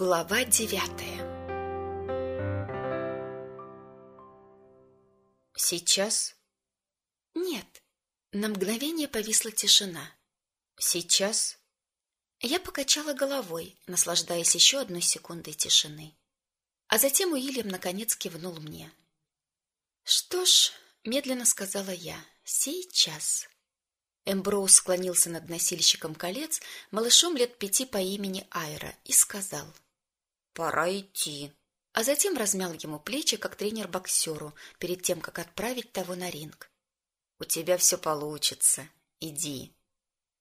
Глава девятая Сейчас? Нет. На мгновение повисла тишина. Сейчас? Я покачала головой, наслаждаясь еще одной секундой тишины. А затем Уильям наконец кивнул мне. Что ж, медленно сказала я, сейчас. Эмброуз склонился над носильщиком колец, малышом лет пяти по имени Айра, и сказал. «Пора идти». А затем размял ему плечи, как тренер боксеру, перед тем, как отправить того на ринг. «У тебя все получится. Иди».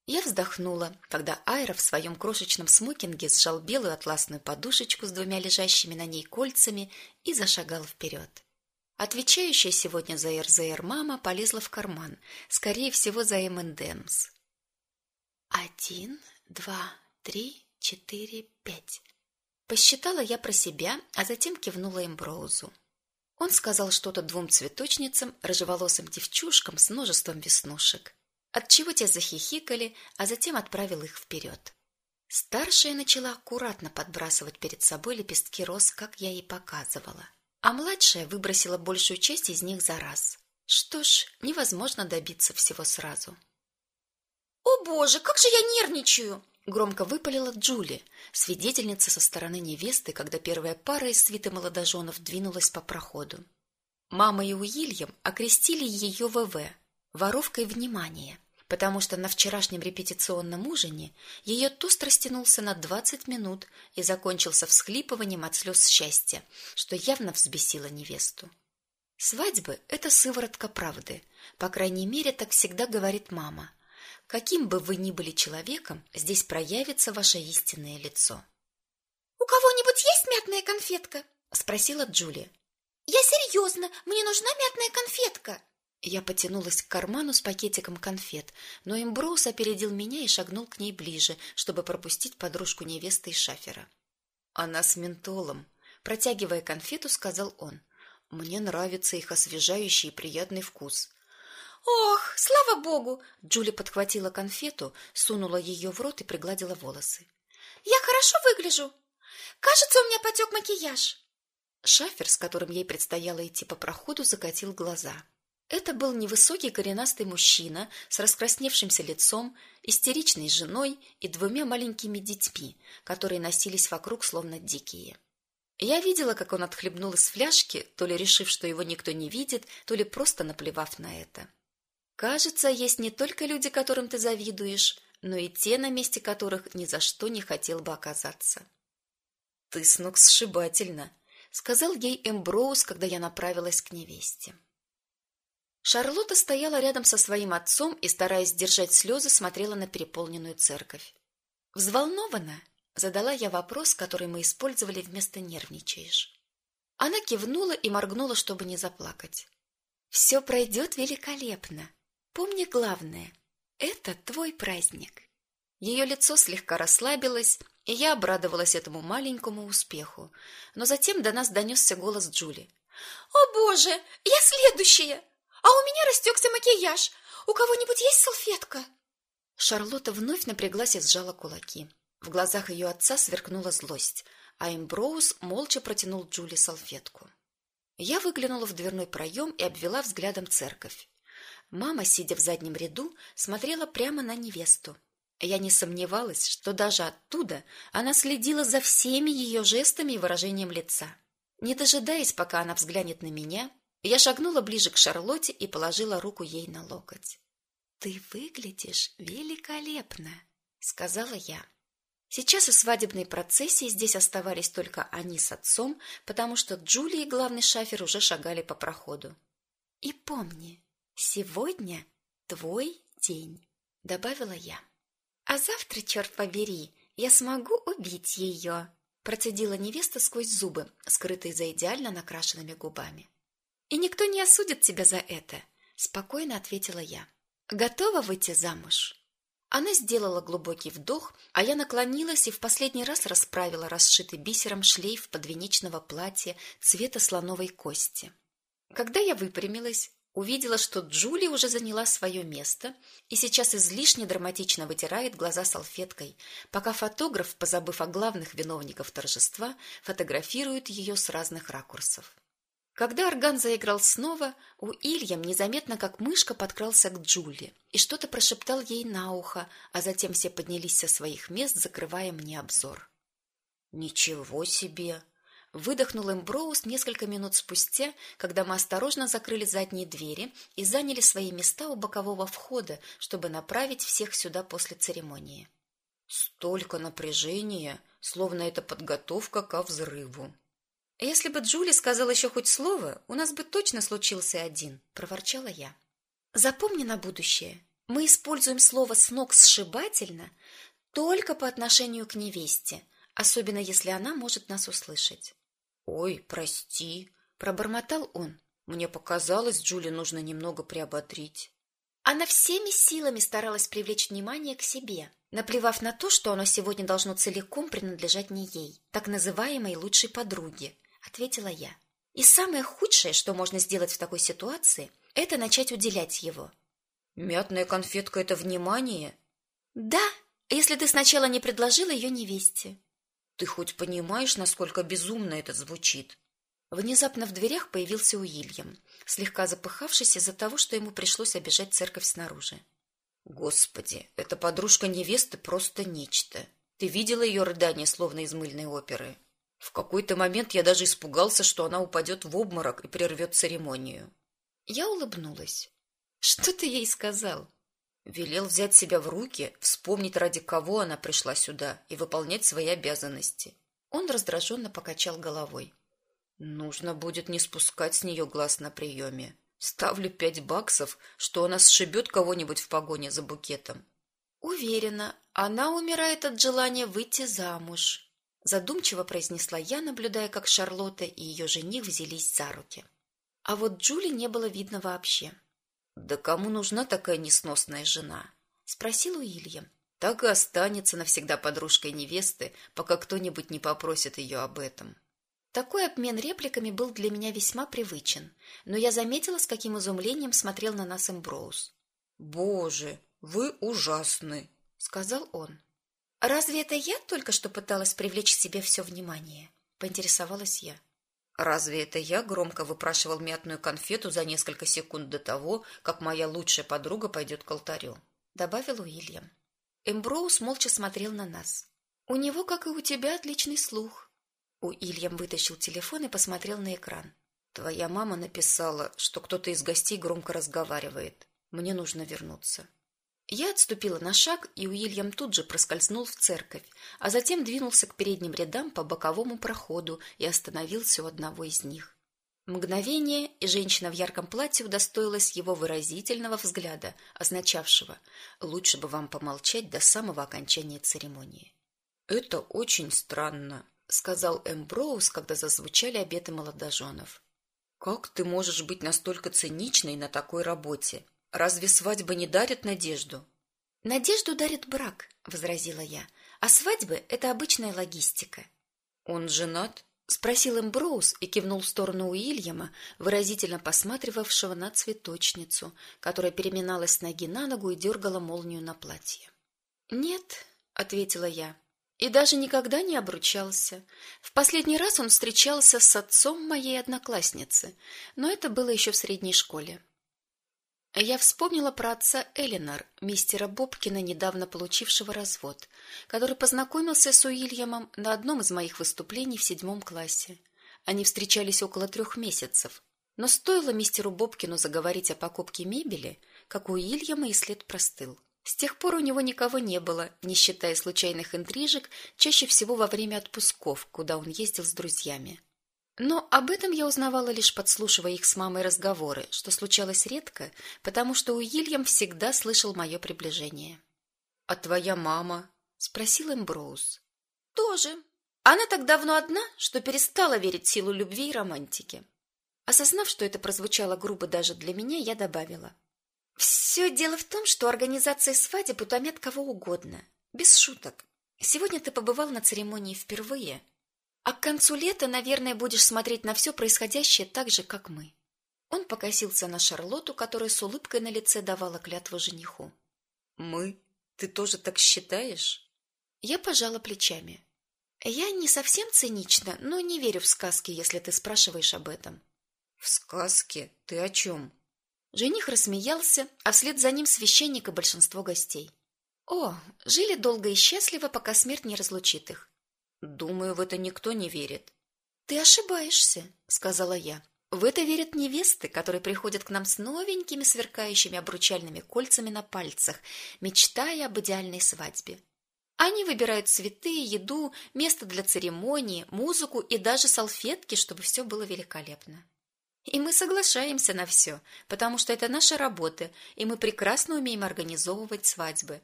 Я вздохнула, когда Айра в своем крошечном смокинге сжал белую атласную подушечку с двумя лежащими на ней кольцами и зашагал вперед. Отвечающая сегодня за РЗР мама полезла в карман, скорее всего, за МНДМС. Один, два, три, четыре, пять. Посчитала я про себя, а затем кивнула Эмброузу. Он сказал что-то двум цветочницам, рыжеволосым девчушкам с множеством веснушек. Отчего те захихикали, а затем отправил их вперед. Старшая начала аккуратно подбрасывать перед собой лепестки роз, как я ей показывала а младшая выбросила большую часть из них за раз. Что ж, невозможно добиться всего сразу. «О боже, как же я нервничаю!» Громко выпалила Джули, свидетельница со стороны невесты, когда первая пара из свиты молодоженов двинулась по проходу. Мама и Уильям окрестили ее ВВ – воровкой внимания потому что на вчерашнем репетиционном ужине ее тост растянулся на двадцать минут и закончился всхлипыванием от слез счастья, что явно взбесило невесту. Свадьбы – это сыворотка правды, по крайней мере, так всегда говорит мама. Каким бы вы ни были человеком, здесь проявится ваше истинное лицо. «У кого-нибудь есть мятная конфетка?» – спросила Джулия. «Я серьезно, мне нужна мятная конфетка!» Я потянулась к карману с пакетиком конфет, но Эмброуз опередил меня и шагнул к ней ближе, чтобы пропустить подружку невесты из шафера. Она с ментолом, протягивая конфету, сказал он: "Мне нравится их освежающий и приятный вкус". "Ох, слава богу!" Джули подхватила конфету, сунула ее в рот и пригладила волосы. "Я хорошо выгляжу. Кажется, у меня потек макияж". Шафер, с которым ей предстояло идти по проходу, закатил глаза. Это был невысокий коренастый мужчина с раскрасневшимся лицом, истеричной женой и двумя маленькими детьми, которые носились вокруг словно дикие. Я видела, как он отхлебнул из фляжки, то ли решив, что его никто не видит, то ли просто наплевав на это. Кажется, есть не только люди, которым ты завидуешь, но и те, на месте которых ни за что не хотел бы оказаться. Ты с ног сшибательно, сказал ей Эмброуз, когда я направилась к невесте. Шарлотта стояла рядом со своим отцом и, стараясь сдержать слезы, смотрела на переполненную церковь. Взволнованно задала я вопрос, который мы использовали вместо нервничаешь. Она кивнула и моргнула, чтобы не заплакать. «Все пройдет великолепно. Помни главное – это твой праздник. Ее лицо слегка расслабилось, и я обрадовалась этому маленькому успеху. Но затем до нас донесся голос Джули. «О боже, я следующая! А у меня растекся макияж. У кого-нибудь есть салфетка? Шарлотта вновь напряглась и сжала кулаки. В глазах ее отца сверкнула злость, а Эмброуз молча протянул Джули салфетку. Я выглянула в дверной проем и обвела взглядом церковь. Мама, сидя в заднем ряду, смотрела прямо на невесту. Я не сомневалась, что даже оттуда она следила за всеми ее жестами и выражением лица. Не дожидаясь, пока она взглянет на меня, я шагнула ближе к Шарлотте и положила руку ей на локоть. Ты выглядишь великолепно, сказала я. Сейчас и свадебной процессии здесь оставались только они с отцом, потому что Джулия и главный шафер уже шагали по проходу. И помни, сегодня твой день, добавила я. А завтра, черт побери, я смогу убить ее, процедила невеста сквозь зубы, скрытые за идеально накрашенными губами. И никто не осудит тебя за это, спокойно ответила я. Готова выйти замуж? Она сделала глубокий вдох, а я наклонилась и в последний раз расправила расшитый бисером шлейф подвенечного платья цвета слоновой кости. Когда я выпрямилась, увидела, что Джули уже заняла свое место и сейчас излишне драматично вытирает глаза салфеткой, пока фотограф, позабыв о главных виновниках торжества, фотографирует ее с разных ракурсов. Когда орган заиграл снова, у Ильям незаметно, как мышка, подкрался к Джули и что-то прошептал ей на ухо, а затем все поднялись со своих мест, закрывая мне обзор. «Ничего себе!» Выдохнул Эмброуз несколько минут спустя, когда мы осторожно закрыли задние двери и заняли свои места у бокового входа, чтобы направить всех сюда после церемонии. Столько напряжения, словно это подготовка ко взрыву. Если бы Джули сказала еще хоть слово, у нас бы точно случился один, проворчала я. Запомни на будущее, мы используем слово с ног сшибательно только по отношению к невесте, особенно если она может нас услышать. «Ой, прости», — пробормотал он. «Мне показалось, Джули нужно немного приободрить». Она всеми силами старалась привлечь внимание к себе, наплевав на то, что оно сегодня должно целиком принадлежать не ей, так называемой лучшей подруге, ответила я. И самое худшее, что можно сделать в такой ситуации, это начать уделять его. Мятная конфетка это внимание? Да, если ты сначала не предложила ее невесте. Ты хоть понимаешь, насколько безумно это звучит? Внезапно в дверях появился Уильям, слегка запыхавшись из-за того, что ему пришлось обижать церковь снаружи. Господи, эта подружка невесты просто нечто. Ты видела ее рыдание, словно из мыльной оперы? В какой-то момент я даже испугался, что она упадет в обморок и прервет церемонию. Я улыбнулась. Что ты ей сказал? Велел взять себя в руки, вспомнить, ради кого она пришла сюда, и выполнять свои обязанности. Он раздраженно покачал головой. Нужно будет не спускать с нее глаз на приеме. Ставлю пять баксов, что она сшибет кого-нибудь в погоне за букетом. Уверена, она умирает от желания выйти замуж. Задумчиво произнесла я, наблюдая, как Шарлотта и ее жених взялись за руки. А вот Джули не было видно вообще. «Да кому нужна такая несносная жена?» — спросил Уильям. «Так и останется навсегда подружкой невесты, пока кто-нибудь не попросит ее об этом». Такой обмен репликами был для меня весьма привычен, но я заметила, с каким изумлением смотрел на нас Эмброуз. «Боже, вы ужасны!» — сказал он. «Разве это я только что пыталась привлечь к себе все внимание?» — поинтересовалась я. Разве это я громко выпрашивал мятную конфету за несколько секунд до того, как моя лучшая подруга пойдет к алтарю? Добавил Уильям. Эмброуз молча смотрел на нас. У него, как и у тебя, отличный слух. Уильям вытащил телефон и посмотрел на экран. Твоя мама написала, что кто-то из гостей громко разговаривает. Мне нужно вернуться. Я отступила на шаг, и Уильям тут же проскользнул в церковь, а затем двинулся к передним рядам по боковому проходу и остановился у одного из них. Мгновение, и женщина в ярком платье удостоилась его выразительного взгляда, означавшего «лучше бы вам помолчать до самого окончания церемонии». «Это очень странно», — сказал Эмброуз, когда зазвучали обеты молодоженов. «Как ты можешь быть настолько циничной на такой работе? Разве свадьба не дарит надежду? Надежду дарит брак, возразила я. А свадьбы это обычная логистика. Он женат? спросил Эмброуз и кивнул в сторону Уильяма, выразительно посматривавшего на цветочницу, которая переминалась с ноги на ногу и дергала молнию на платье. Нет, ответила я. И даже никогда не обручался. В последний раз он встречался с отцом моей одноклассницы, но это было еще в средней школе. Я вспомнила про отца Элинор, мистера Бобкина, недавно получившего развод, который познакомился с Уильямом на одном из моих выступлений в седьмом классе. Они встречались около трех месяцев, но стоило мистеру Бобкину заговорить о покупке мебели, как у Уильяма и след простыл. С тех пор у него никого не было, не считая случайных интрижек, чаще всего во время отпусков, куда он ездил с друзьями. Но об этом я узнавала лишь подслушивая их с мамой разговоры, что случалось редко, потому что Уильям всегда слышал мое приближение. «А твоя мама?» — спросил Эмброуз. «Тоже. Она так давно одна, что перестала верить в силу любви и романтики». Осознав, что это прозвучало грубо даже для меня, я добавила. «Все дело в том, что организация свадеб утомят кого угодно. Без шуток. Сегодня ты побывал на церемонии впервые, а к концу лета, наверное, будешь смотреть на все происходящее так же, как мы. Он покосился на Шарлоту, которая с улыбкой на лице давала клятву жениху. Мы? Ты тоже так считаешь? Я пожала плечами. Я не совсем цинична, но не верю в сказки, если ты спрашиваешь об этом. В сказке? Ты о чем? Жених рассмеялся, а вслед за ним священник и большинство гостей. О, жили долго и счастливо, пока смерть не разлучит их. Думаю, в это никто не верит. Ты ошибаешься, сказала я. В это верят невесты, которые приходят к нам с новенькими сверкающими обручальными кольцами на пальцах, мечтая об идеальной свадьбе. Они выбирают цветы, еду, место для церемонии, музыку и даже салфетки, чтобы все было великолепно. И мы соглашаемся на все, потому что это наша работа, и мы прекрасно умеем организовывать свадьбы.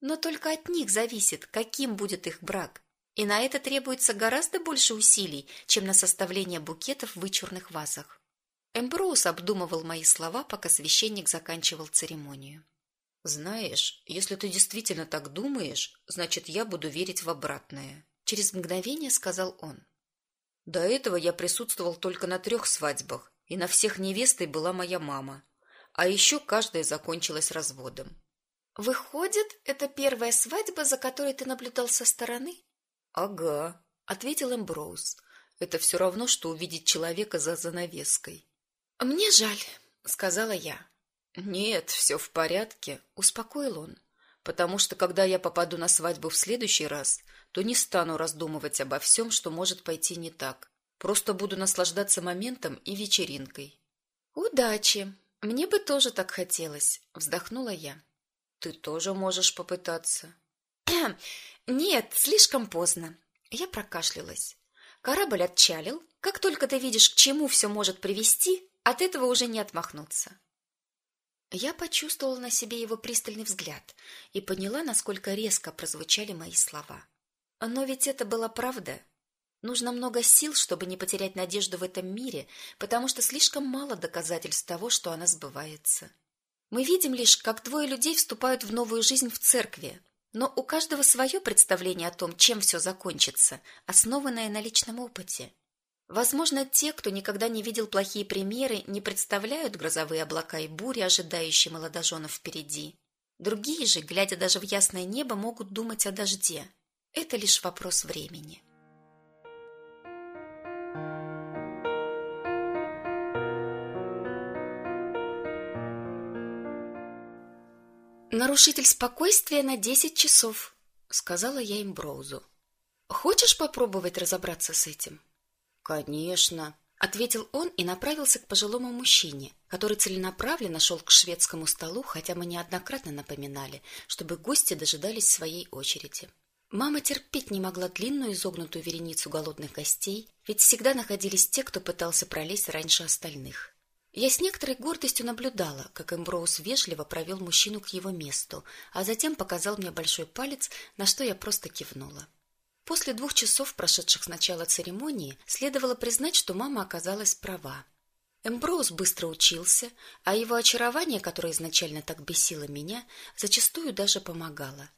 Но только от них зависит, каким будет их брак. И на это требуется гораздо больше усилий, чем на составление букетов в вычурных вазах. Эмброуз обдумывал мои слова, пока священник заканчивал церемонию. Знаешь, если ты действительно так думаешь, значит, я буду верить в обратное, через мгновение сказал он. До этого я присутствовал только на трех свадьбах, и на всех невестой была моя мама. А еще каждая закончилась разводом. Выходит, это первая свадьба, за которой ты наблюдал со стороны? Ага, ответил Эмброуз. Это все равно что увидеть человека за занавеской. Мне жаль, сказала я. Нет, все в порядке, успокоил он. Потому что когда я попаду на свадьбу в следующий раз, то не стану раздумывать обо всем, что может пойти не так. Просто буду наслаждаться моментом и вечеринкой. Удачи. Мне бы тоже так хотелось, вздохнула я. Ты тоже можешь попытаться. Нет, слишком поздно. Я прокашлялась. Корабль отчалил. Как только ты видишь, к чему все может привести, от этого уже не отмахнуться. Я почувствовала на себе его пристальный взгляд и поняла, насколько резко прозвучали мои слова. Но ведь это была правда. Нужно много сил, чтобы не потерять надежду в этом мире, потому что слишком мало доказательств того, что она сбывается. Мы видим лишь, как двое людей вступают в новую жизнь в церкви, но у каждого свое представление о том, чем все закончится, основанное на личном опыте. Возможно, те, кто никогда не видел плохие примеры, не представляют грозовые облака и бури, ожидающие молодоженов впереди. Другие же, глядя даже в ясное небо, могут думать о дожде. Это лишь вопрос времени. Нарушитель спокойствия на десять часов, сказала я им Броузу. Хочешь попробовать разобраться с этим? Конечно, ответил он и направился к пожилому мужчине, который целенаправленно шел к шведскому столу, хотя мы неоднократно напоминали, чтобы гости дожидались своей очереди. Мама терпеть не могла длинную изогнутую вереницу голодных гостей, ведь всегда находились те, кто пытался пролезть раньше остальных. Я с некоторой гордостью наблюдала, как Эмброуз вежливо провел мужчину к его месту, а затем показал мне большой палец, на что я просто кивнула. После двух часов, прошедших с начала церемонии, следовало признать, что мама оказалась права. Эмброуз быстро учился, а его очарование, которое изначально так бесило меня, зачастую даже помогало.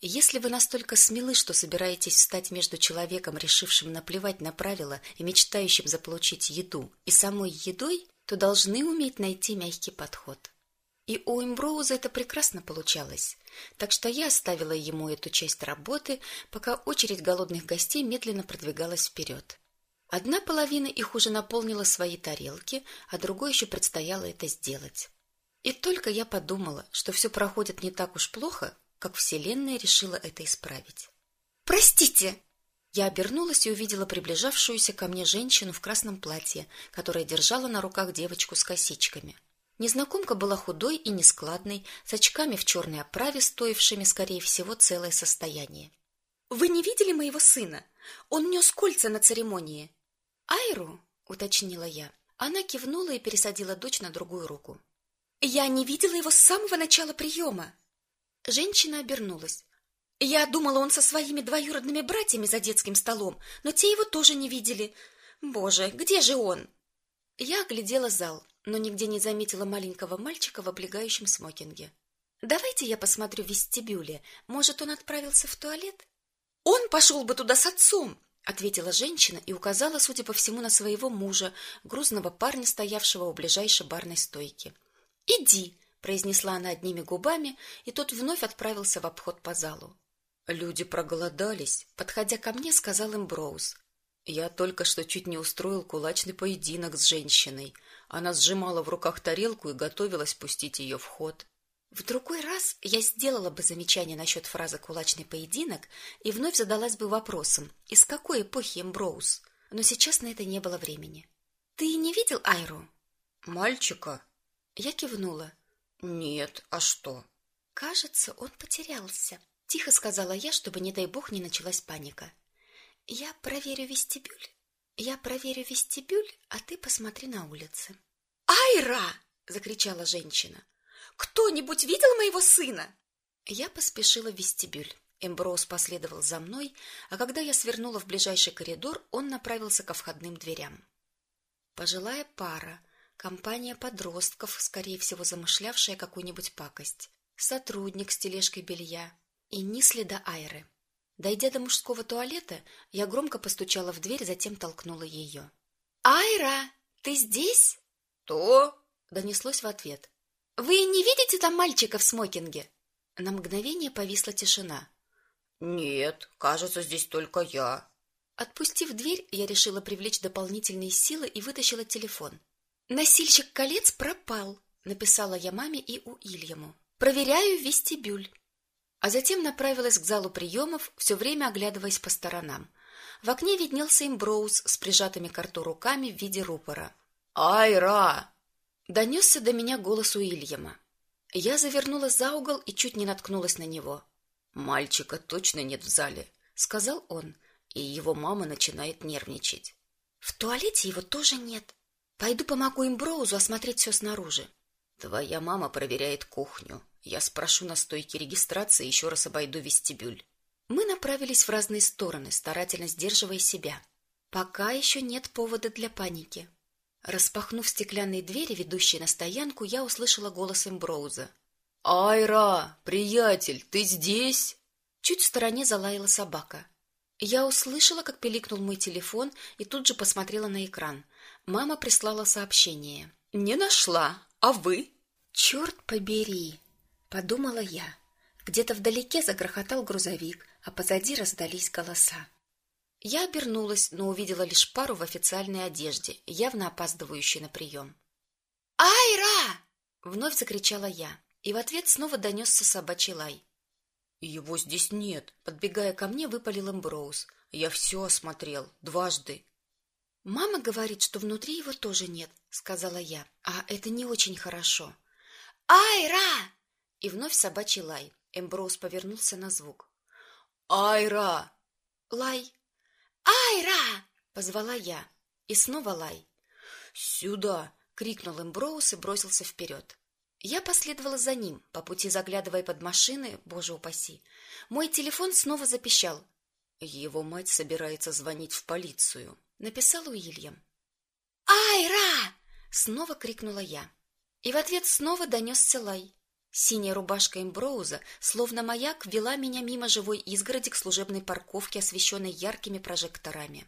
Если вы настолько смелы, что собираетесь встать между человеком, решившим наплевать на правила и мечтающим заполучить еду, и самой едой, то должны уметь найти мягкий подход. И у Эмброуза это прекрасно получалось, так что я оставила ему эту часть работы, пока очередь голодных гостей медленно продвигалась вперед. Одна половина их уже наполнила свои тарелки, а другой еще предстояло это сделать. И только я подумала, что все проходит не так уж плохо, как Вселенная решила это исправить. «Простите!» Я обернулась и увидела приближавшуюся ко мне женщину в красном платье, которая держала на руках девочку с косичками. Незнакомка была худой и нескладной, с очками в черной оправе, стоившими, скорее всего, целое состояние. «Вы не видели моего сына? Он нес кольца на церемонии». «Айру?» — уточнила я. Она кивнула и пересадила дочь на другую руку. «Я не видела его с самого начала приема». Женщина обернулась. Я думала, он со своими двоюродными братьями за детским столом, но те его тоже не видели. Боже, где же он? Я оглядела зал, но нигде не заметила маленького мальчика в облегающем смокинге. Давайте я посмотрю в вестибюле. Может, он отправился в туалет? Он пошел бы туда с отцом, — ответила женщина и указала, судя по всему, на своего мужа, грузного парня, стоявшего у ближайшей барной стойки. «Иди!» — произнесла она одними губами, и тот вновь отправился в обход по залу. Люди проголодались, подходя ко мне, сказал им Броуз. Я только что чуть не устроил кулачный поединок с женщиной. Она сжимала в руках тарелку и готовилась пустить ее в ход. В другой раз я сделала бы замечание насчет фразы «кулачный поединок» и вновь задалась бы вопросом, из какой эпохи Эмброуз, но сейчас на это не было времени. «Ты не видел Айру?» «Мальчика?» Я кивнула. «Нет, а что?» «Кажется, он потерялся», — тихо сказала я, чтобы, не дай бог, не началась паника. Я проверю вестибюль. Я проверю вестибюль, а ты посмотри на улице. Айра! закричала женщина. Кто-нибудь видел моего сына? Я поспешила в вестибюль. Эмброуз последовал за мной, а когда я свернула в ближайший коридор, он направился ко входным дверям. Пожилая пара, компания подростков, скорее всего, замышлявшая какую-нибудь пакость, сотрудник с тележкой белья и ни следа Айры. Дойдя до мужского туалета, я громко постучала в дверь, затем толкнула ее. «Айра, ты здесь?» «То?» — донеслось в ответ. «Вы не видите там мальчика в смокинге?» На мгновение повисла тишина. «Нет, кажется, здесь только я». Отпустив дверь, я решила привлечь дополнительные силы и вытащила телефон. «Носильщик колец пропал», — написала я маме и у Ильяму. «Проверяю вестибюль» а затем направилась к залу приемов, все время оглядываясь по сторонам. В окне виднелся имброуз с прижатыми к рту руками в виде рупора. «Айра!» Донесся до меня голос Уильяма. Я завернула за угол и чуть не наткнулась на него. «Мальчика точно нет в зале», — сказал он, и его мама начинает нервничать. «В туалете его тоже нет. Пойду помогу имброузу осмотреть все снаружи». «Твоя мама проверяет кухню», я спрошу на стойке регистрации, еще раз обойду вестибюль. Мы направились в разные стороны, старательно сдерживая себя. Пока еще нет повода для паники. Распахнув стеклянные двери, ведущие на стоянку, я услышала голос Эмброуза. «Айра, приятель, ты здесь?» Чуть в стороне залаяла собака. Я услышала, как пиликнул мой телефон, и тут же посмотрела на экран. Мама прислала сообщение. «Не нашла. А вы?» «Черт побери!» Подумала я. Где-то вдалеке загрохотал грузовик, а позади раздались голоса. Я обернулась, но увидела лишь пару в официальной одежде, явно опаздывающей на прием. «Айра!» — вновь закричала я, и в ответ снова донесся собачий лай. «Его здесь нет!» — подбегая ко мне, выпалил Эмброуз. «Я все осмотрел, дважды». «Мама говорит, что внутри его тоже нет», — сказала я, — «а это не очень хорошо». «Айра!» И вновь собачий лай. Эмброуз повернулся на звук. «Айра!» «Лай!» «Айра!» — позвала я. И снова лай. «Сюда!» — крикнул Эмброуз и бросился вперед. Я последовала за ним, по пути заглядывая под машины, боже упаси. Мой телефон снова запищал. Его мать собирается звонить в полицию, написал Уильям. Айра! снова крикнула я. И в ответ снова донесся лай. Синяя рубашка Эмброуза, словно маяк, вела меня мимо живой изгороди к служебной парковке, освещенной яркими прожекторами.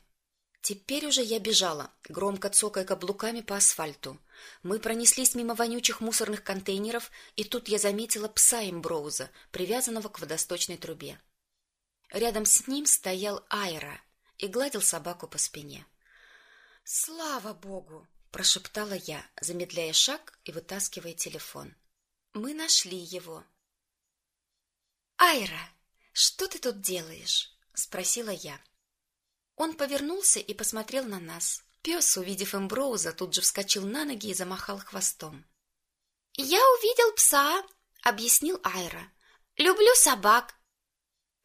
Теперь уже я бежала, громко цокая каблуками по асфальту. Мы пронеслись мимо вонючих мусорных контейнеров, и тут я заметила пса Эмброуза, привязанного к водосточной трубе. Рядом с ним стоял Айра и гладил собаку по спине. «Слава богу!» – прошептала я, замедляя шаг и вытаскивая телефон. Мы нашли его. Айра, что ты тут делаешь? спросила я. Он повернулся и посмотрел на нас. Пес, увидев Эмброуза, тут же вскочил на ноги и замахал хвостом. Я увидел пса, объяснил Айра. Люблю собак.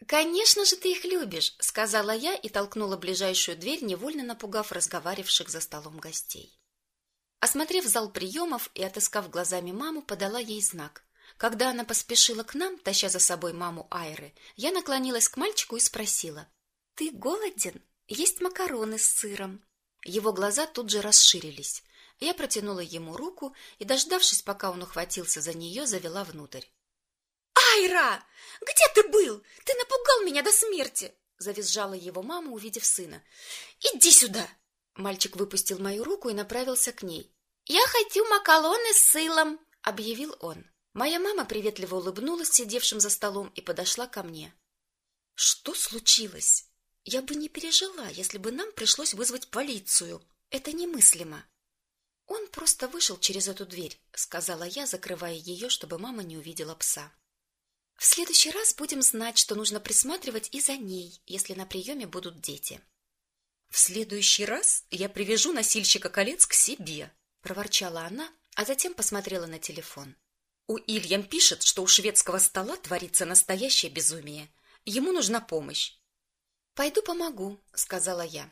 Конечно же ты их любишь, сказала я и толкнула ближайшую дверь, невольно напугав разговаривавших за столом гостей. Осмотрев зал приемов и отыскав глазами маму, подала ей знак. Когда она поспешила к нам, таща за собой маму Айры, я наклонилась к мальчику и спросила: "Ты голоден? Есть макароны с сыром". Его глаза тут же расширились. Я протянула ему руку и, дождавшись, пока он ухватился за нее, завела внутрь. Айра, где ты был? Ты напугал меня до смерти. завизжала его мама, увидев сына. «Иди сюда!» Мальчик выпустил мою руку и направился к ней. «Я хочу макалоны с сылом!» — объявил он. Моя мама приветливо улыбнулась сидевшим за столом и подошла ко мне. «Что случилось? Я бы не пережила, если бы нам пришлось вызвать полицию. Это немыслимо». «Он просто вышел через эту дверь», — сказала я, закрывая ее, чтобы мама не увидела пса. «В следующий раз будем знать, что нужно присматривать и за ней, если на приеме будут дети». «В следующий раз я привяжу носильщика колец к себе», — проворчала она, а затем посмотрела на телефон. У Ильям пишет, что у шведского стола творится настоящее безумие. Ему нужна помощь. «Пойду помогу», — сказала я.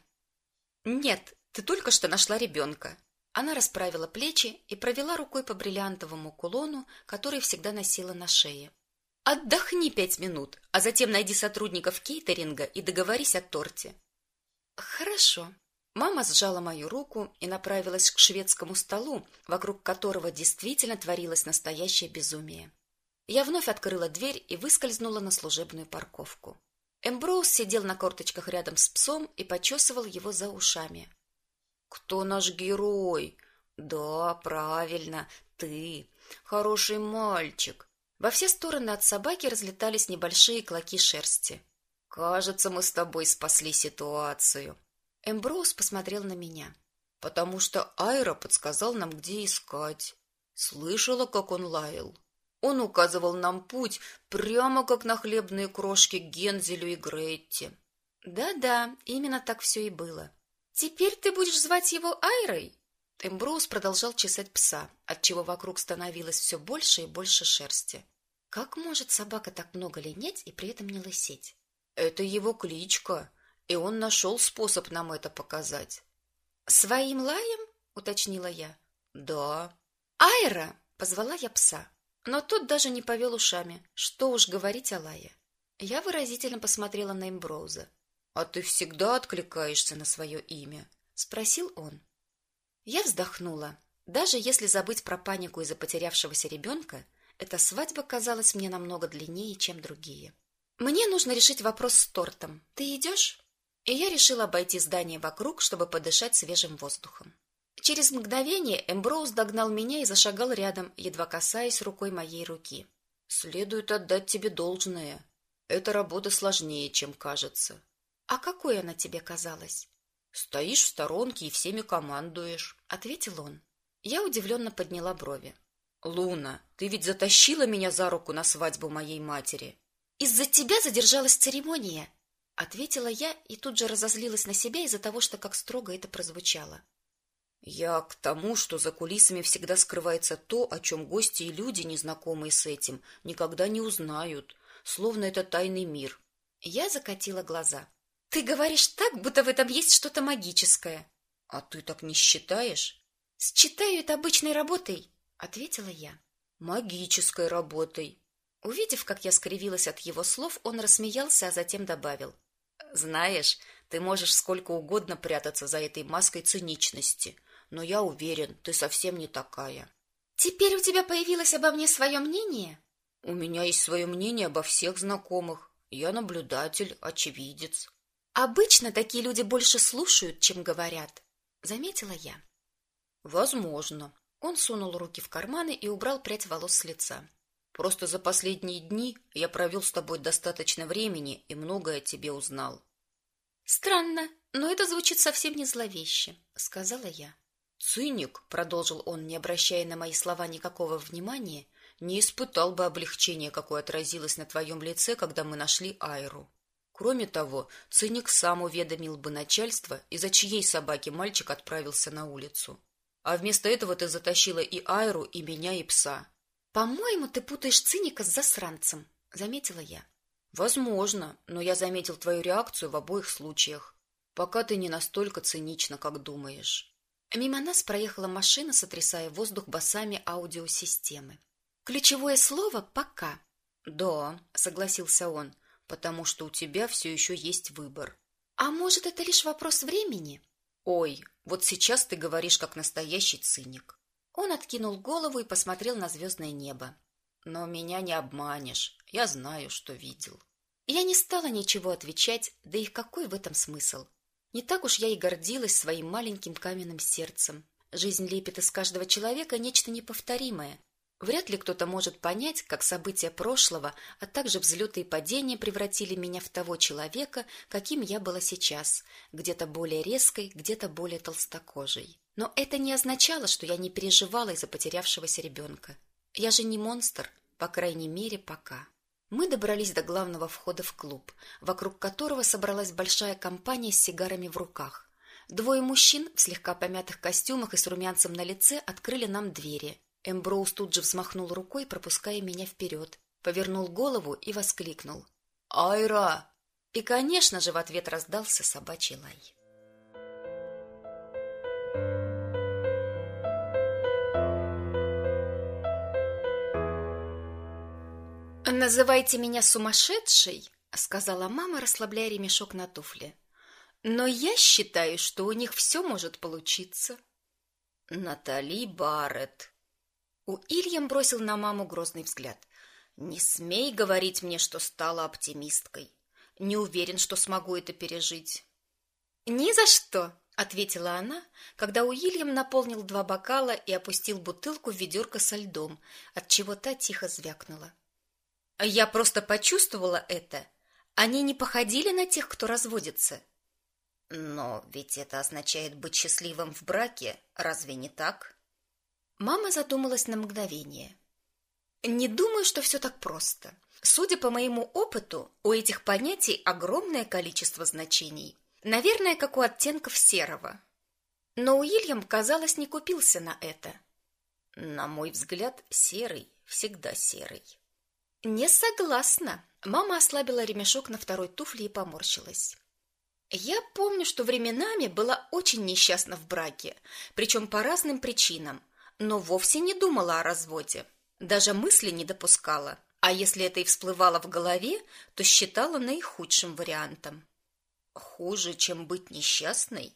«Нет, ты только что нашла ребенка». Она расправила плечи и провела рукой по бриллиантовому кулону, который всегда носила на шее. «Отдохни пять минут, а затем найди сотрудников кейтеринга и договорись о торте». «Хорошо», Мама сжала мою руку и направилась к шведскому столу, вокруг которого действительно творилось настоящее безумие. Я вновь открыла дверь и выскользнула на служебную парковку. Эмброуз сидел на корточках рядом с псом и почесывал его за ушами. «Кто наш герой?» «Да, правильно, ты. Хороший мальчик». Во все стороны от собаки разлетались небольшие клоки шерсти. «Кажется, мы с тобой спасли ситуацию». Эмброуз посмотрел на меня. «Потому что Айра подсказал нам, где искать. Слышала, как он лаял. Он указывал нам путь, прямо как на хлебные крошки Гензелю и Гретте». «Да-да, именно так все и было. Теперь ты будешь звать его Айрой?» Эмброуз продолжал чесать пса, отчего вокруг становилось все больше и больше шерсти. Как может собака так много линять и при этом не лысеть? Это его кличка, и он нашел способ нам это показать. «Своим лаем?» — уточнила я. «Да». «Айра!» — позвала я пса. Но тот даже не повел ушами. Что уж говорить о лае. Я выразительно посмотрела на Эмброуза. «А ты всегда откликаешься на свое имя?» — спросил он. Я вздохнула. Даже если забыть про панику из-за потерявшегося ребенка, эта свадьба казалась мне намного длиннее, чем другие. «Мне нужно решить вопрос с тортом. Ты идешь?» и я решила обойти здание вокруг, чтобы подышать свежим воздухом. Через мгновение Эмброуз догнал меня и зашагал рядом, едва касаясь рукой моей руки. «Следует отдать тебе должное. Эта работа сложнее, чем кажется». «А какой она тебе казалась?» «Стоишь в сторонке и всеми командуешь», — ответил он. Я удивленно подняла брови. «Луна, ты ведь затащила меня за руку на свадьбу моей матери». «Из-за тебя задержалась церемония», Ответила я и тут же разозлилась на себя из-за того, что как строго это прозвучало. Я к тому, что за кулисами всегда скрывается то, о чем гости и люди, незнакомые с этим, никогда не узнают, словно это тайный мир. Я закатила глаза. Ты говоришь так, будто в этом есть что-то магическое. А ты так не считаешь? Считаю это обычной работой, ответила я. Магической работой. Увидев, как я скривилась от его слов, он рассмеялся, а затем добавил: знаешь, ты можешь сколько угодно прятаться за этой маской циничности, но я уверен, ты совсем не такая. Теперь у тебя появилось обо мне свое мнение? У меня есть свое мнение обо всех знакомых. Я наблюдатель, очевидец. Обычно такие люди больше слушают, чем говорят, заметила я. Возможно. Он сунул руки в карманы и убрал прядь волос с лица. Просто за последние дни я провел с тобой достаточно времени и многое о тебе узнал. Странно, но это звучит совсем не зловеще, сказала я. Циник, продолжил он, не обращая на мои слова никакого внимания, не испытал бы облегчения, какое отразилось на твоем лице, когда мы нашли Айру. Кроме того, циник сам уведомил бы начальство, из-за чьей собаки мальчик отправился на улицу. А вместо этого ты затащила и Айру, и меня, и пса. По-моему, ты путаешь циника с засранцем, заметила я. Возможно, но я заметил твою реакцию в обоих случаях. Пока ты не настолько цинична, как думаешь. Мимо нас проехала машина, сотрясая воздух басами аудиосистемы. Ключевое слово «пока». Да, согласился он, потому что у тебя все еще есть выбор. А может, это лишь вопрос времени? Ой, вот сейчас ты говоришь как настоящий циник. Он откинул голову и посмотрел на звездное небо. Но меня не обманешь. Я знаю, что видел. Я не стала ничего отвечать, да и какой в этом смысл? Не так уж я и гордилась своим маленьким каменным сердцем. Жизнь лепит из каждого человека нечто неповторимое. Вряд ли кто-то может понять, как события прошлого, а также взлеты и падения превратили меня в того человека, каким я была сейчас, где-то более резкой, где-то более толстокожей. Но это не означало, что я не переживала из-за потерявшегося ребенка. Я же не монстр, по крайней мере, пока. Мы добрались до главного входа в клуб, вокруг которого собралась большая компания с сигарами в руках. Двое мужчин в слегка помятых костюмах и с румянцем на лице открыли нам двери. Эмброуз тут же взмахнул рукой, пропуская меня вперед, повернул голову и воскликнул. «Айра!» И, конечно же, в ответ раздался собачий лай. «Называйте меня сумасшедшей», — сказала мама, расслабляя ремешок на туфле. «Но я считаю, что у них все может получиться». «Натали Барретт». У Ильям бросил на маму грозный взгляд. «Не смей говорить мне, что стала оптимисткой. Не уверен, что смогу это пережить». «Ни за что», — ответила она, когда Уильям наполнил два бокала и опустил бутылку в ведерко со льдом, от чего та тихо звякнула. Я просто почувствовала это. Они не походили на тех, кто разводится. Но ведь это означает быть счастливым в браке, разве не так? Мама задумалась на мгновение. Не думаю, что все так просто. Судя по моему опыту, у этих понятий огромное количество значений. Наверное, как у оттенков серого. Но Уильям, казалось, не купился на это. На мой взгляд, серый всегда серый. «Не согласна». Мама ослабила ремешок на второй туфле и поморщилась. Я помню, что временами была очень несчастна в браке, причем по разным причинам, но вовсе не думала о разводе. Даже мысли не допускала. А если это и всплывало в голове, то считала наихудшим вариантом. Хуже, чем быть несчастной?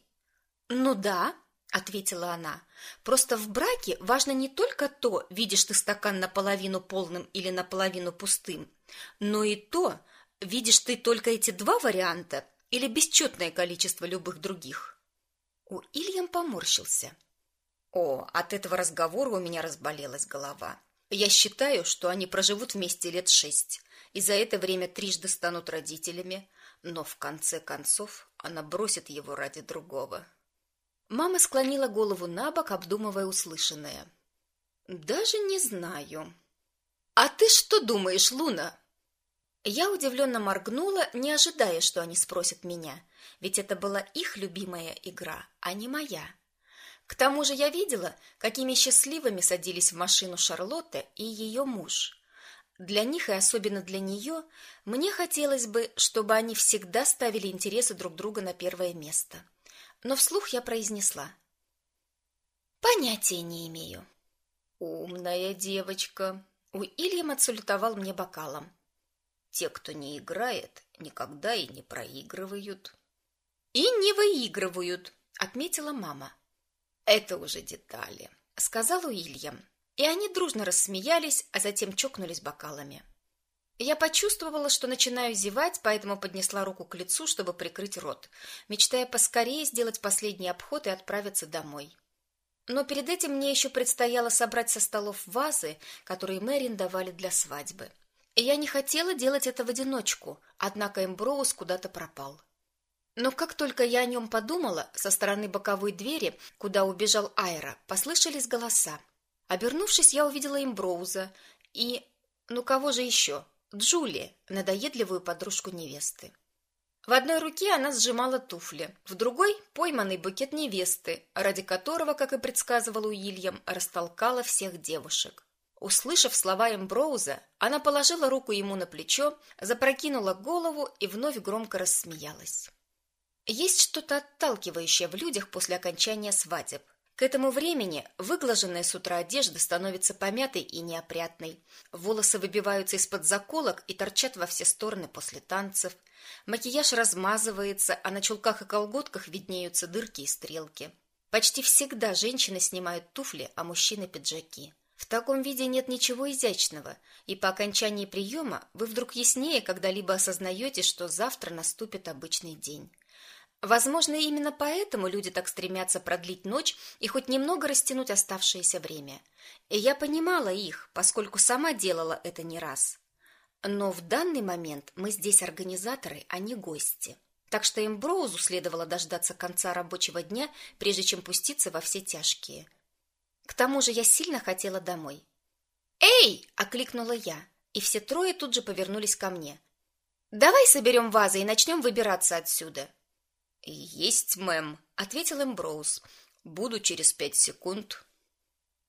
Ну да, ответила она. Просто в браке важно не только то, видишь ты стакан наполовину полным или наполовину пустым, но и то, видишь ты только эти два варианта или бесчетное количество любых других. У Ильям поморщился. О, от этого разговора у меня разболелась голова. Я считаю, что они проживут вместе лет шесть, и за это время трижды станут родителями, но в конце концов она бросит его ради другого. Мама склонила голову на бок, обдумывая услышанное. «Даже не знаю». «А ты что думаешь, Луна?» Я удивленно моргнула, не ожидая, что они спросят меня, ведь это была их любимая игра, а не моя. К тому же я видела, какими счастливыми садились в машину Шарлотта и ее муж. Для них и особенно для нее мне хотелось бы, чтобы они всегда ставили интересы друг друга на первое место но вслух я произнесла. «Понятия не имею». «Умная девочка!» Уильям отсулетовал мне бокалом. «Те, кто не играет, никогда и не проигрывают». «И не выигрывают», — отметила мама. «Это уже детали», — сказал Уильям. И они дружно рассмеялись, а затем чокнулись бокалами. Я почувствовала, что начинаю зевать, поэтому поднесла руку к лицу, чтобы прикрыть рот, мечтая поскорее сделать последний обход и отправиться домой. Но перед этим мне еще предстояло собрать со столов вазы, которые Мэрин давали для свадьбы. И я не хотела делать это в одиночку, однако Эмброуз куда-то пропал. Но как только я о нем подумала, со стороны боковой двери, куда убежал Айра, послышались голоса. Обернувшись, я увидела Эмброуза и... ну кого же еще? Джули, надоедливую подружку невесты. В одной руке она сжимала туфли, в другой – пойманный букет невесты, ради которого, как и предсказывал Уильям, растолкала всех девушек. Услышав слова Эмброуза, она положила руку ему на плечо, запрокинула голову и вновь громко рассмеялась. Есть что-то отталкивающее в людях после окончания свадеб. К этому времени выглаженная с утра одежда становится помятой и неопрятной. Волосы выбиваются из-под заколок и торчат во все стороны после танцев. Макияж размазывается, а на чулках и колготках виднеются дырки и стрелки. Почти всегда женщины снимают туфли, а мужчины пиджаки. В таком виде нет ничего изящного, и по окончании приема вы вдруг яснее когда-либо осознаете, что завтра наступит обычный день. Возможно, именно поэтому люди так стремятся продлить ночь и хоть немного растянуть оставшееся время. И я понимала их, поскольку сама делала это не раз. Но в данный момент мы здесь организаторы, а не гости. Так что Эмброузу следовало дождаться конца рабочего дня, прежде чем пуститься во все тяжкие – к тому же я сильно хотела домой. «Эй!» – окликнула я, и все трое тут же повернулись ко мне. «Давай соберем вазы и начнем выбираться отсюда». «Есть, мэм», – ответил Эмброуз. «Буду через пять секунд».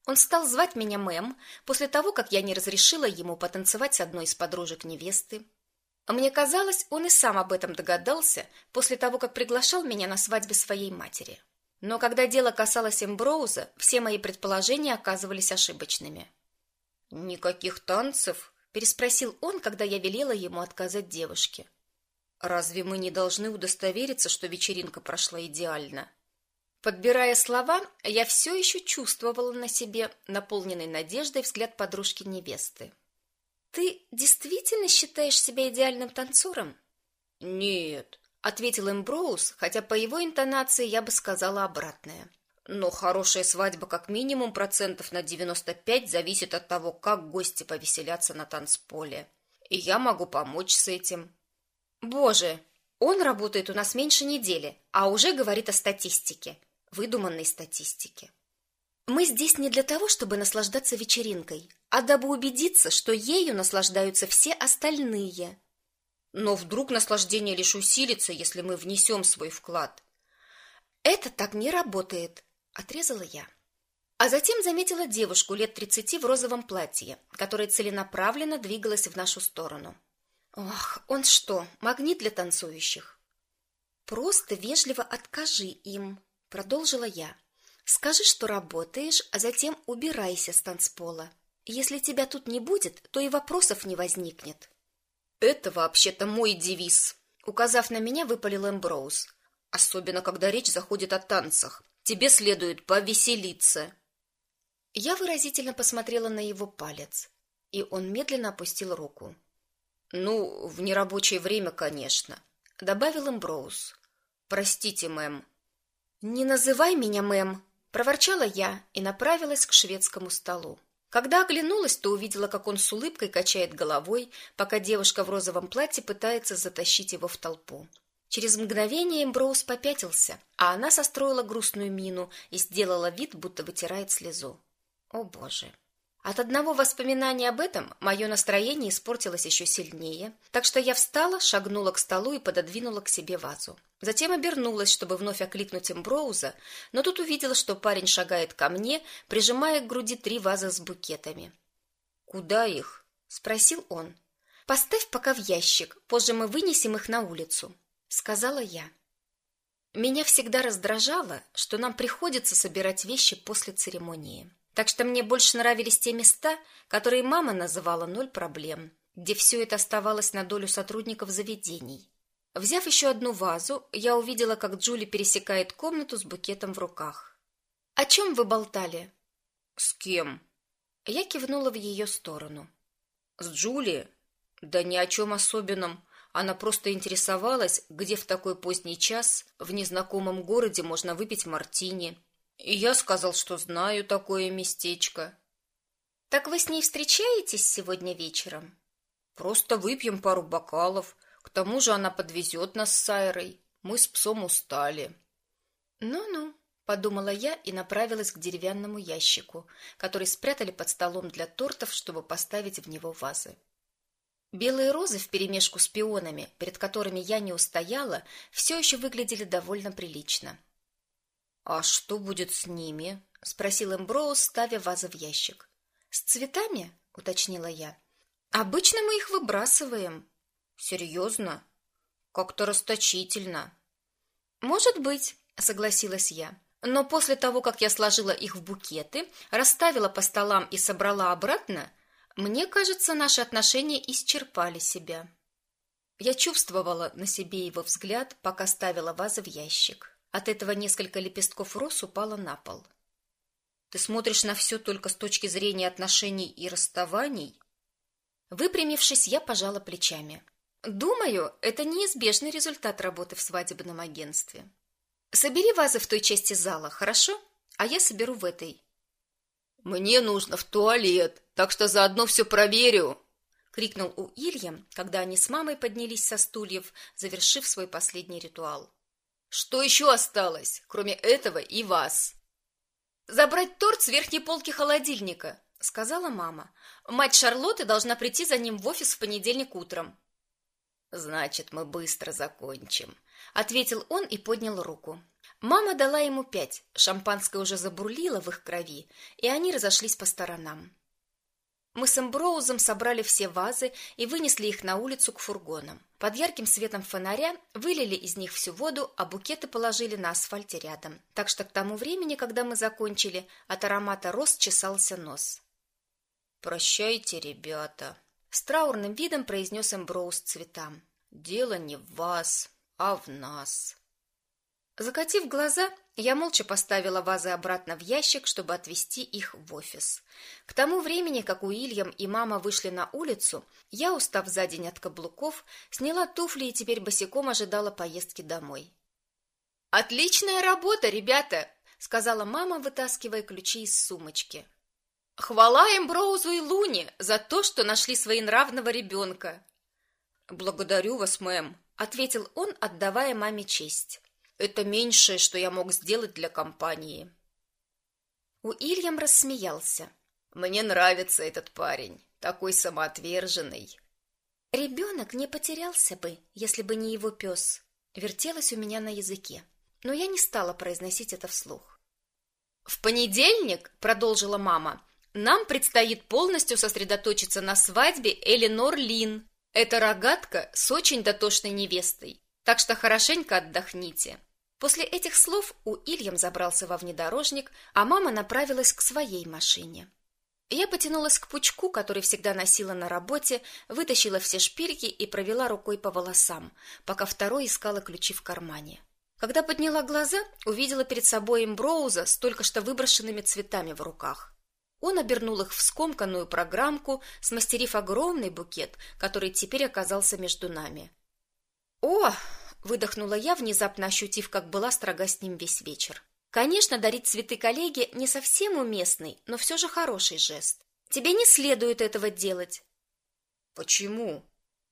Он стал звать меня мэм после того, как я не разрешила ему потанцевать с одной из подружек невесты. Мне казалось, он и сам об этом догадался после того, как приглашал меня на свадьбе своей матери. Но когда дело касалось Эмброуза, все мои предположения оказывались ошибочными. «Никаких танцев?» – переспросил он, когда я велела ему отказать девушке. «Разве мы не должны удостовериться, что вечеринка прошла идеально?» Подбирая слова, я все еще чувствовала на себе наполненный надеждой взгляд подружки-невесты. «Ты действительно считаешь себя идеальным танцором?» «Нет, ответил Эмброуз, хотя по его интонации я бы сказала обратное. Но хорошая свадьба как минимум процентов на 95 зависит от того, как гости повеселятся на танцполе. И я могу помочь с этим. Боже, он работает у нас меньше недели, а уже говорит о статистике, выдуманной статистике. Мы здесь не для того, чтобы наслаждаться вечеринкой, а дабы убедиться, что ею наслаждаются все остальные. Но вдруг наслаждение лишь усилится, если мы внесем свой вклад. Это так не работает, отрезала я. А затем заметила девушку лет тридцати в розовом платье, которая целенаправленно двигалась в нашу сторону. Ох, он что, магнит для танцующих? Просто вежливо откажи им, продолжила я. Скажи, что работаешь, а затем убирайся с танцпола. Если тебя тут не будет, то и вопросов не возникнет. Это вообще-то мой девиз, указав на меня, выпалил Эмброуз. Особенно когда речь заходит о танцах. Тебе следует повеселиться. Я выразительно посмотрела на его палец, и он медленно опустил руку. Ну, в нерабочее время, конечно, добавил Эмброуз. Простите, мэм. Не называй меня мэм, проворчала я и направилась к шведскому столу. Когда оглянулась, то увидела, как он с улыбкой качает головой, пока девушка в розовом платье пытается затащить его в толпу. Через мгновение Эмброуз попятился, а она состроила грустную мину и сделала вид, будто вытирает слезу. О, боже! От одного воспоминания об этом мое настроение испортилось еще сильнее, так что я встала, шагнула к столу и пододвинула к себе вазу. Затем обернулась, чтобы вновь окликнуть Эмброуза, но тут увидела, что парень шагает ко мне, прижимая к груди три вазы с букетами. «Куда их?» — спросил он. «Поставь пока в ящик, позже мы вынесем их на улицу», — сказала я. Меня всегда раздражало, что нам приходится собирать вещи после церемонии. Так что мне больше нравились те места, которые мама называла «ноль проблем», где все это оставалось на долю сотрудников заведений. Взяв еще одну вазу, я увидела, как Джули пересекает комнату с букетом в руках. «О чем вы болтали?» «С кем?» Я кивнула в ее сторону. «С Джули? Да ни о чем особенном. Она просто интересовалась, где в такой поздний час в незнакомом городе можно выпить мартини. И я сказал, что знаю такое местечко. Так вы с ней встречаетесь сегодня вечером? Просто выпьем пару бокалов. К тому же она подвезет нас с Сайрой. Мы с псом устали. Ну-ну, подумала я и направилась к деревянному ящику, который спрятали под столом для тортов, чтобы поставить в него вазы. Белые розы вперемешку с пионами, перед которыми я не устояла, все еще выглядели довольно прилично. «А что будет с ними?» — спросил Эмброуз, ставя вазы в ящик. «С цветами?» — уточнила я. «Обычно мы их выбрасываем». «Серьезно? Как-то расточительно». «Может быть», — согласилась я. «Но после того, как я сложила их в букеты, расставила по столам и собрала обратно, мне кажется, наши отношения исчерпали себя». Я чувствовала на себе его взгляд, пока ставила вазы в ящик. От этого несколько лепестков роз упало на пол. Ты смотришь на все только с точки зрения отношений и расставаний? Выпрямившись, я пожала плечами. Думаю, это неизбежный результат работы в свадебном агентстве. Собери вазы в той части зала, хорошо? А я соберу в этой. Мне нужно в туалет, так что заодно все проверю, крикнул у Илья, когда они с мамой поднялись со стульев, завершив свой последний ритуал. Что еще осталось, кроме этого и вас? Забрать торт с верхней полки холодильника, сказала мама. Мать Шарлотты должна прийти за ним в офис в понедельник утром. Значит, мы быстро закончим, ответил он и поднял руку. Мама дала ему пять. Шампанское уже забурлило в их крови, и они разошлись по сторонам. Мы с Эмброузом собрали все вазы и вынесли их на улицу к фургонам. Под ярким светом фонаря вылили из них всю воду, а букеты положили на асфальте рядом. Так что к тому времени, когда мы закончили, от аромата роз чесался нос. «Прощайте, ребята», — с траурным видом произнес Эмброуз цветам. «Дело не в вас, а в нас». Закатив глаза, я молча поставила вазы обратно в ящик, чтобы отвезти их в офис. К тому времени, как Уильям и мама вышли на улицу, я, устав за день от каблуков, сняла туфли и теперь босиком ожидала поездки домой. «Отличная работа, ребята!» — сказала мама, вытаскивая ключи из сумочки. «Хвала Эмброузу и Луне за то, что нашли своенравного ребенка!» «Благодарю вас, мэм», — ответил он, отдавая маме честь. Это меньшее, что я мог сделать для компании. Уильям рассмеялся. Мне нравится этот парень, такой самоотверженный. Ребенок не потерялся бы, если бы не его пес. Вертелось у меня на языке, но я не стала произносить это вслух. В понедельник, продолжила мама, нам предстоит полностью сосредоточиться на свадьбе Эленор Лин. Это рогатка с очень дотошной невестой. Так что хорошенько отдохните. После этих слов у Ильям забрался во внедорожник, а мама направилась к своей машине. Я потянулась к пучку, который всегда носила на работе, вытащила все шпильки и провела рукой по волосам, пока второй искала ключи в кармане. Когда подняла глаза, увидела перед собой Эмброуза с только что выброшенными цветами в руках. Он обернул их в скомканную программку, смастерив огромный букет, который теперь оказался между нами. «О!» — выдохнула я, внезапно ощутив, как была строга с ним весь вечер. Конечно, дарить цветы коллеге не совсем уместный, но все же хороший жест. Тебе не следует этого делать. Почему?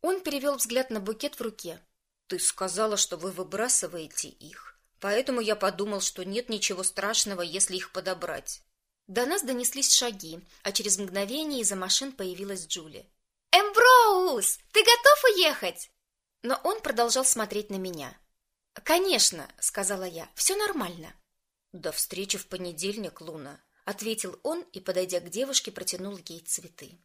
Он перевел взгляд на букет в руке. Ты сказала, что вы выбрасываете их. Поэтому я подумал, что нет ничего страшного, если их подобрать. До нас донеслись шаги, а через мгновение из-за машин появилась Джули. «Эмброуз, ты готов уехать?» Но он продолжал смотреть на меня. «Конечно», — сказала я, — «все нормально». «До встречи в понедельник, Луна», — ответил он и, подойдя к девушке, протянул ей цветы.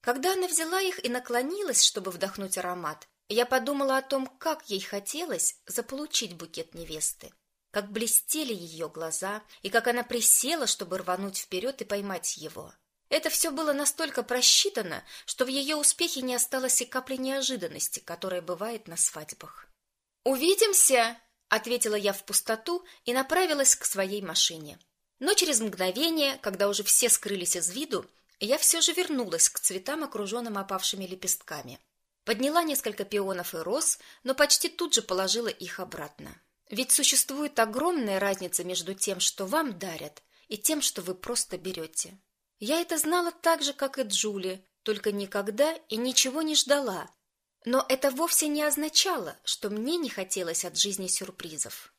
Когда она взяла их и наклонилась, чтобы вдохнуть аромат, я подумала о том, как ей хотелось заполучить букет невесты, как блестели ее глаза и как она присела, чтобы рвануть вперед и поймать его. Это все было настолько просчитано, что в ее успехе не осталось и капли неожиданности, которая бывает на свадьбах. «Увидимся!» — ответила я в пустоту и направилась к своей машине. Но через мгновение, когда уже все скрылись из виду, я все же вернулась к цветам, окруженным опавшими лепестками. Подняла несколько пионов и роз, но почти тут же положила их обратно. Ведь существует огромная разница между тем, что вам дарят, и тем, что вы просто берете. Я это знала так же, как и Джули, только никогда и ничего не ждала. Но это вовсе не означало, что мне не хотелось от жизни сюрпризов.